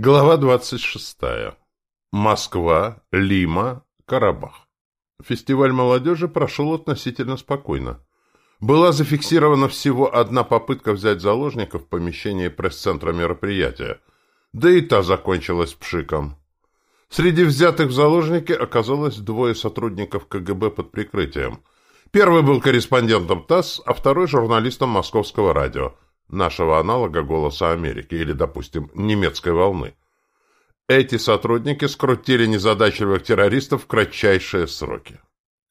Глава 26. Москва, Лима, Карабах. Фестиваль молодежи прошел относительно спокойно. Была зафиксирована всего одна попытка взять заложников в помещении пресс-центра мероприятия, да и та закончилась пшиком. Среди взятых в заложники оказалось двое сотрудников КГБ под прикрытием. Первый был корреспондентом ТАСС, а второй – журналистом Московского радио – нашего аналога «Голоса Америки» или, допустим, немецкой волны. Эти сотрудники скрутили незадачливых террористов в кратчайшие сроки.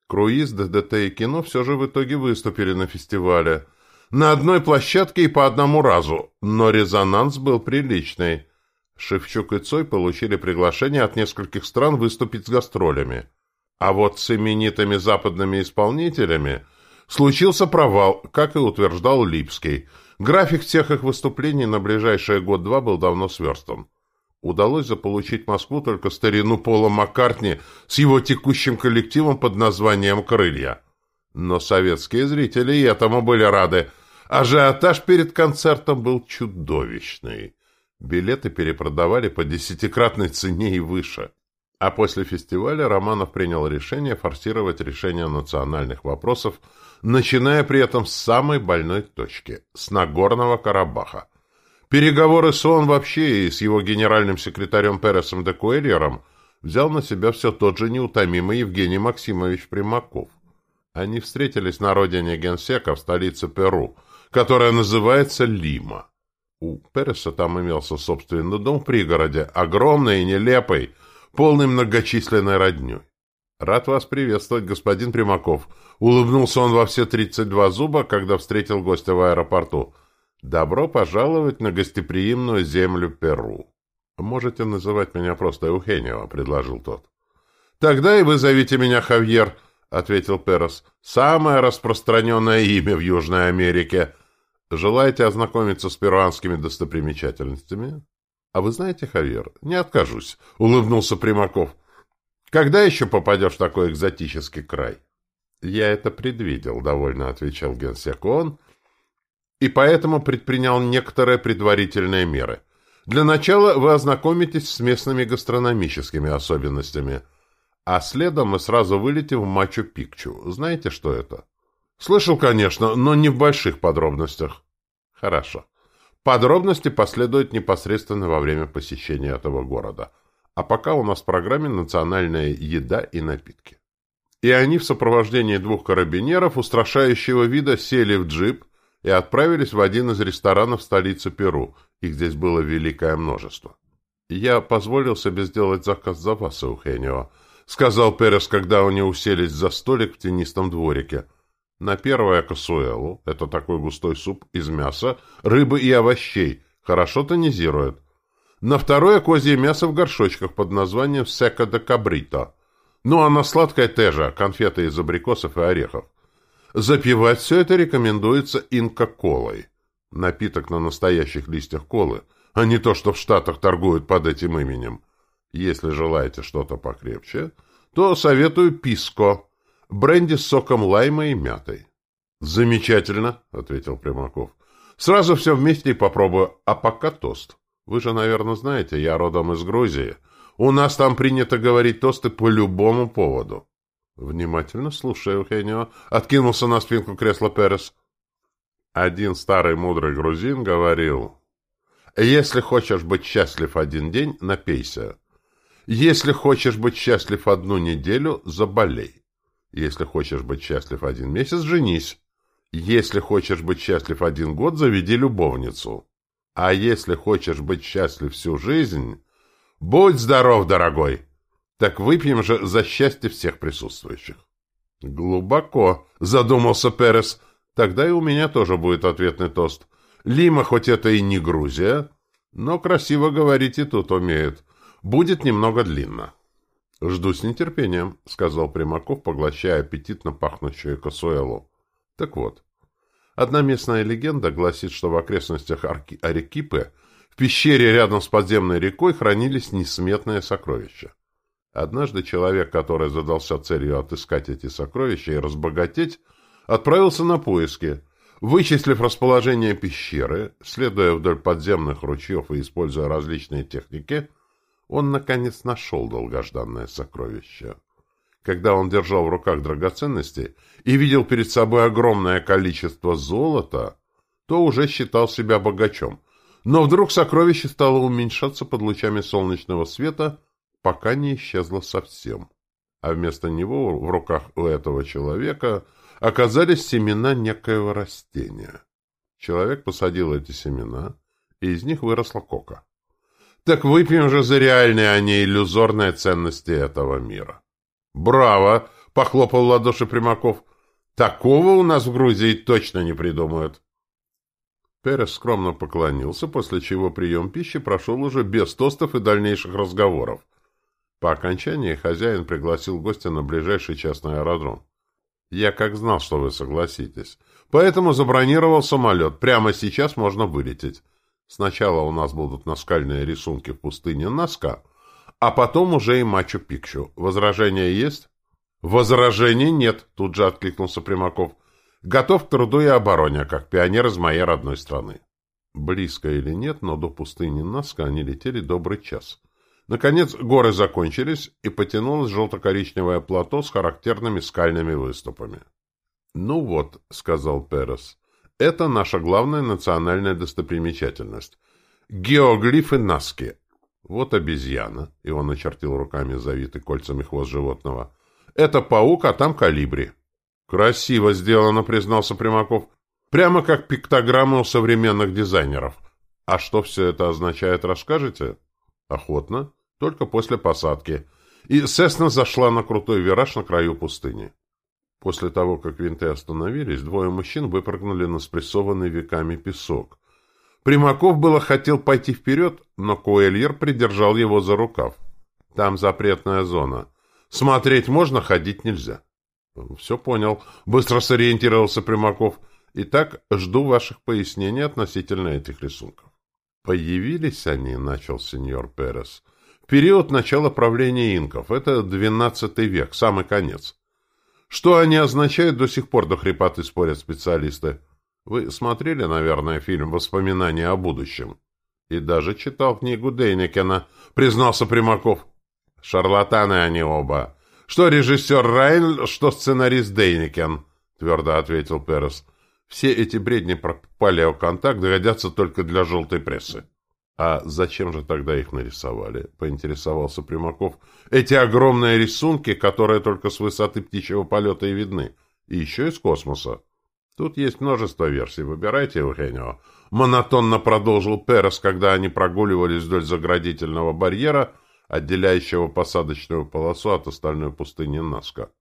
Круиз, ДДТ и кино все же в итоге выступили на фестивале. На одной площадке и по одному разу, но резонанс был приличный. Шевчук и Цой получили приглашение от нескольких стран выступить с гастролями. А вот с именитыми западными исполнителями случился провал, как и утверждал Липский – График всех их выступлений на ближайшие год-два был давно сверстан. Удалось заполучить Москву только старину Пола Маккартни с его текущим коллективом под названием «Крылья». Но советские зрители и этому были рады. Ажиотаж перед концертом был чудовищный. Билеты перепродавали по десятикратной цене и выше. А после фестиваля Романов принял решение форсировать решение национальных вопросов, начиная при этом с самой больной точки – с Нагорного Карабаха. Переговоры с ООН вообще и с его генеральным секретарем Пересом де Куэльером взял на себя все тот же неутомимый Евгений Максимович Примаков. Они встретились на родине генсека в столице Перу, которая называется Лима. У Переса там имелся собственный дом в пригороде, огромный и нелепый – полный многочисленной роднёй. «Рад вас приветствовать, господин Примаков», — улыбнулся он во все тридцать два зуба, когда встретил гостя в аэропорту. «Добро пожаловать на гостеприимную землю Перу». «Можете называть меня просто Эухенио», — предложил тот. «Тогда и вы зовите меня Хавьер», — ответил Перес. «Самое распространенное имя в Южной Америке. Желаете ознакомиться с перуанскими достопримечательностями?» А вы знаете, Хавьер, не откажусь, — улыбнулся Примаков. Когда еще попадешь в такой экзотический край? Я это предвидел, — довольно отвечал генсек ООН, и поэтому предпринял некоторые предварительные меры. Для начала вы ознакомитесь с местными гастрономическими особенностями, а следом мы сразу вылетим в Мачу-Пикчу. Знаете, что это? Слышал, конечно, но не в больших подробностях. Хорошо. Подробности последуют непосредственно во время посещения этого города. А пока у нас в программе национальная еда и напитки. И они в сопровождении двух карабинеров устрашающего вида сели в джип и отправились в один из ресторанов столицы Перу. Их здесь было великое множество. «Я позволил себе сделать заказ за вас, Эухенио», — сказал Перес, когда они уселись за столик в тенистом дворике — на первое касуэлу, это такой густой суп из мяса, рыбы и овощей, хорошо тонизирует. На второе козье мясо в горшочках под названием сека де кабрито. Ну а на сладкое теже, конфеты из абрикосов и орехов. Запивать все это рекомендуется инка-колой. Напиток на настоящих листьях колы, а не то, что в Штатах торгуют под этим именем. Если желаете что-то покрепче, то советую писко бренди с соком лайма и мятой. — Замечательно, — ответил Примаков. — Сразу все вместе и попробую. А пока тост. Вы же, наверное, знаете, я родом из Грузии. У нас там принято говорить тосты по любому поводу. — Внимательно слушаю, Хенио. Откинулся на спинку кресла Перес. Один старый мудрый грузин говорил... Если хочешь быть счастлив один день, напейся. Если хочешь быть счастлив одну неделю, заболей. Если хочешь быть счастлив один месяц, женись. Если хочешь быть счастлив один год, заведи любовницу. А если хочешь быть счастлив всю жизнь, будь здоров, дорогой. Так выпьем же за счастье всех присутствующих. Глубоко, задумался Перес. Тогда и у меня тоже будет ответный тост. Лима хоть это и не Грузия, но красиво говорить и тут умеет. Будет немного длинно. «Жду с нетерпением», — сказал Примаков, поглощая аппетитно пахнущую косуэлу. «Так вот, одна местная легенда гласит, что в окрестностях Арекипы в пещере рядом с подземной рекой хранились несметные сокровища. Однажды человек, который задался целью отыскать эти сокровища и разбогатеть, отправился на поиски. Вычислив расположение пещеры, следуя вдоль подземных ручьев и используя различные техники, он, наконец, нашел долгожданное сокровище. Когда он держал в руках драгоценности и видел перед собой огромное количество золота, то уже считал себя богачом. Но вдруг сокровище стало уменьшаться под лучами солнечного света, пока не исчезло совсем. А вместо него в руках у этого человека – оказались семена некоего растения. Человек посадил эти семена, и из них выросла кока. Так выпьем же за реальные, а не иллюзорные ценности этого мира. «Браво!» — похлопал в ладоши Примаков. «Такого у нас в Грузии точно не придумают». Перес скромно поклонился, после чего прием пищи прошел уже без тостов и дальнейших разговоров. По окончании хозяин пригласил гостя на ближайший частный аэродром. Я как знал, что вы согласитесь. Поэтому забронировал самолет. Прямо сейчас можно вылететь. Сначала у нас будут наскальные рисунки в пустыне Наска, а потом уже и Мачу-Пикчу. Возражения есть? Возражений нет, тут же откликнулся Примаков. Готов к труду и обороне, как пионер из моей родной страны. Близко или нет, но до пустыни Наска они летели добрый час. Наконец горы закончились, и потянулось желто-коричневое плато с характерными скальными выступами. «Ну вот», — сказал Перес, — «это наша главная национальная достопримечательность. Геоглифы Наски. Вот обезьяна», — и он очертил руками завитый кольцами хвост животного. «Это паук, а там калибри». «Красиво сделано», — признался Примаков. «Прямо как пиктограмма у современных дизайнеров. А что все это означает, расскажете?» «Охотно только после посадки, и Сесна зашла на крутой вираж на краю пустыни. После того, как винты остановились, двое мужчин выпрыгнули на спрессованный веками песок. Примаков было хотел пойти вперед, но Куэльер придержал его за рукав. «Там запретная зона. Смотреть можно, ходить нельзя». «Все понял», — быстро сориентировался Примаков. «Итак, жду ваших пояснений относительно этих рисунков». «Появились они», — начал сеньор Перес, — Период начала правления инков. Это XII век, самый конец. Что они означают, до сих пор до хрипоты спорят специалисты. Вы смотрели, наверное, фильм «Воспоминания о будущем»? И даже читал книгу Дейникена, признался Примаков. Шарлатаны они оба. Что режиссер Райн, что сценарист Дейникен, твердо ответил Перес. Все эти бредни про палеоконтакт годятся только для желтой прессы. «А зачем же тогда их нарисовали?» — поинтересовался Примаков. «Эти огромные рисунки, которые только с высоты птичьего полета и видны, и еще из космоса». «Тут есть множество версий. Выбирайте, Евгенио». Монотонно продолжил Перес, когда они прогуливались вдоль заградительного барьера, отделяющего посадочную полосу от остальной пустыни Наска.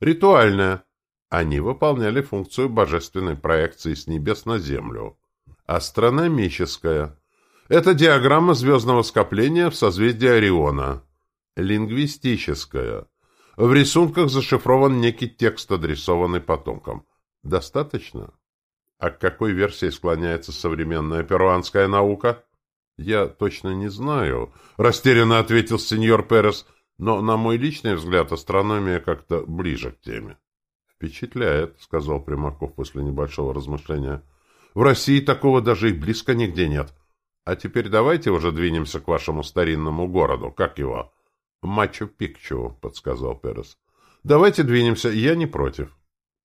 «Ритуальная. Они выполняли функцию божественной проекции с небес на Землю. Астрономическая». Это диаграмма звездного скопления в созвездии Ориона. Лингвистическая. В рисунках зашифрован некий текст, адресованный потомкам. Достаточно? А к какой версии склоняется современная перуанская наука? Я точно не знаю, растерянно ответил сеньор Перес, но, на мой личный взгляд, астрономия как-то ближе к теме. Впечатляет, сказал Примаков после небольшого размышления. В России такого даже и близко нигде нет. — а теперь давайте уже двинемся к вашему старинному городу. Как его? Мачу-Пикчу, подсказал Перес. Давайте двинемся, я не против.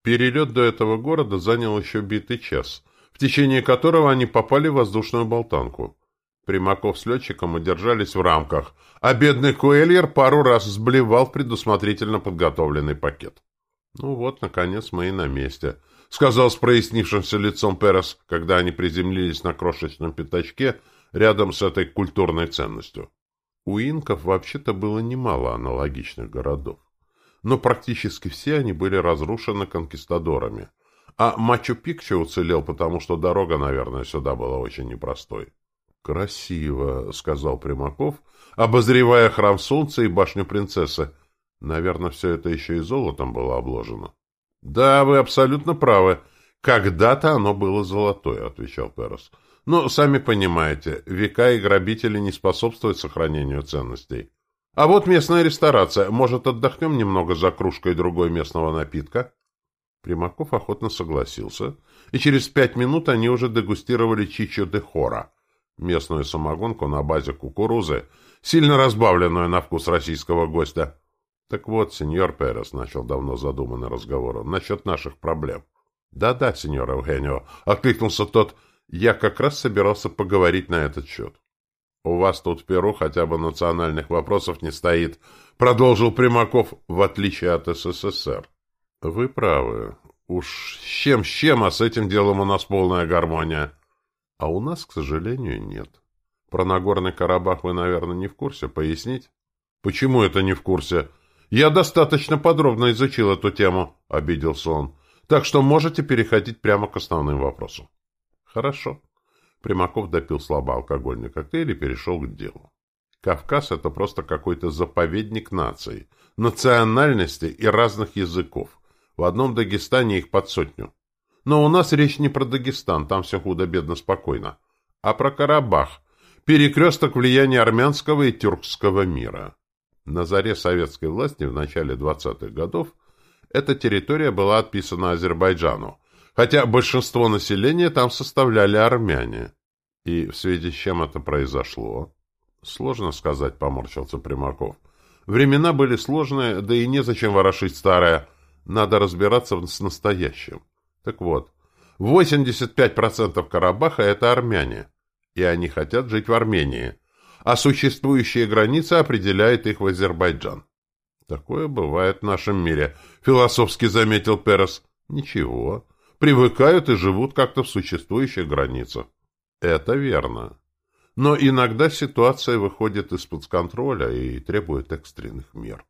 Перелет до этого города занял еще битый час, в течение которого они попали в воздушную болтанку. Примаков с летчиком удержались в рамках, а бедный Куэльер пару раз сблевал в предусмотрительно подготовленный пакет. Ну вот, наконец, мы и на месте, — сказал с прояснившимся лицом Перес, когда они приземлились на крошечном пятачке, рядом с этой культурной ценностью. У инков вообще-то было немало аналогичных городов, но практически все они были разрушены конкистадорами, а Мачу-Пикчу уцелел, потому что дорога, наверное, сюда была очень непростой. «Красиво», — сказал Примаков, обозревая храм солнца и башню принцессы. «Наверное, все это еще и золотом было обложено». «Да, вы абсолютно правы. Когда-то оно было золотое», — отвечал Перес. Но, сами понимаете, века и грабители не способствуют сохранению ценностей. А вот местная ресторация. Может, отдохнем немного за кружкой другой местного напитка? Примаков охотно согласился, и через пять минут они уже дегустировали чичо де хора, местную самогонку на базе кукурузы, сильно разбавленную на вкус российского гостя. Так вот, сеньор Перес, начал давно задуманный разговор, насчет наших проблем. Да-да, сеньор Евгенио, откликнулся тот, я как раз собирался поговорить на этот счет. У вас тут в Перу хотя бы национальных вопросов не стоит, продолжил Примаков, в отличие от СССР. Вы правы. Уж с чем с чем, а с этим делом у нас полная гармония. А у нас, к сожалению, нет. Про Нагорный Карабах вы, наверное, не в курсе. Пояснить? Почему это не в курсе? Я достаточно подробно изучил эту тему, обиделся он. Так что можете переходить прямо к основным вопросам. Хорошо. Примаков допил слабоалкогольный коктейль и перешел к делу. Кавказ — это просто какой-то заповедник наций, национальностей и разных языков. В одном Дагестане их под сотню. Но у нас речь не про Дагестан, там все худо-бедно спокойно, а про Карабах, перекресток влияния армянского и тюркского мира. На заре советской власти в начале 20-х годов эта территория была отписана Азербайджану, хотя большинство населения там составляли армяне. И в связи с чем это произошло? Сложно сказать, поморщился Примаков. Времена были сложные, да и незачем ворошить старое. Надо разбираться с настоящим. Так вот, 85% Карабаха — это армяне, и они хотят жить в Армении, а существующие границы определяют их в Азербайджан. Такое бывает в нашем мире, философски заметил Перес. Ничего, привыкают и живут как-то в существующих границах. Это верно. Но иногда ситуация выходит из-под контроля и требует экстренных мер.